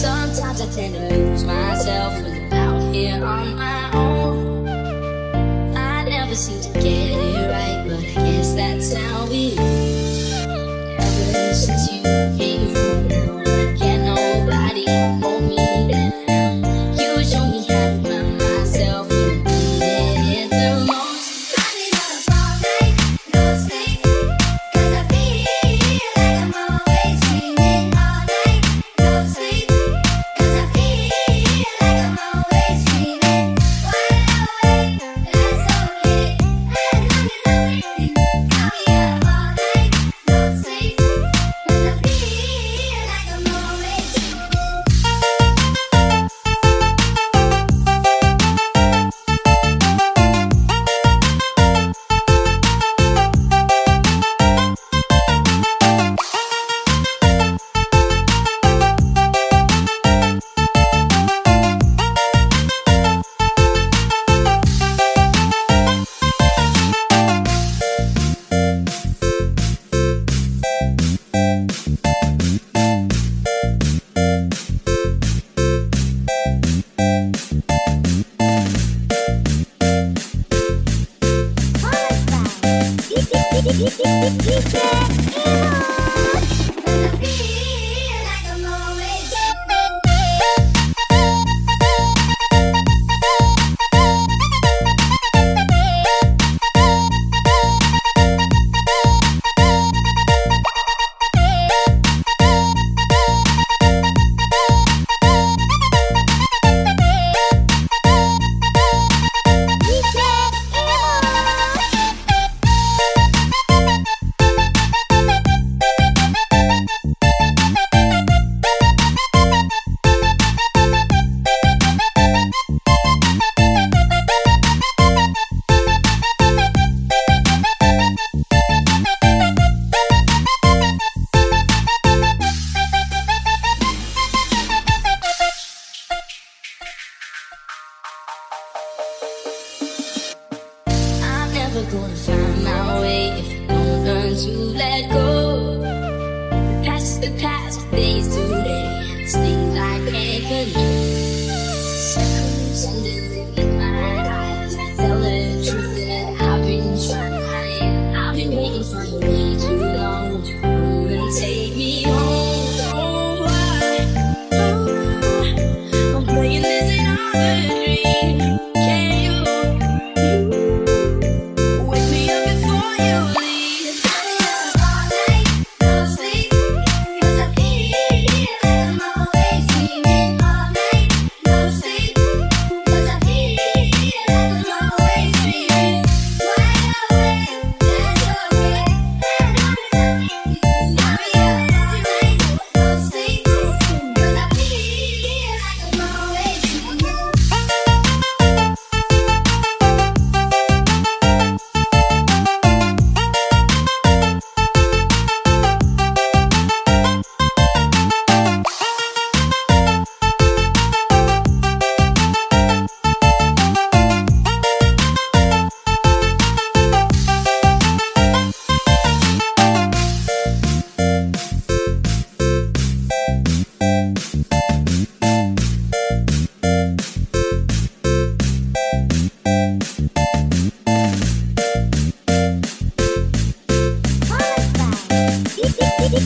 Sometimes I tend to lose myself when I'm out here on my own. I never seem to get it never gonna find my way if I don't learn to let go. Past the past, today's today. Things I can't control. Circles under my eyes, tell the truth that I've been trying. I've been waiting for you way too long. Come and take me home? Oh? Oh, I'm playing this dream.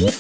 I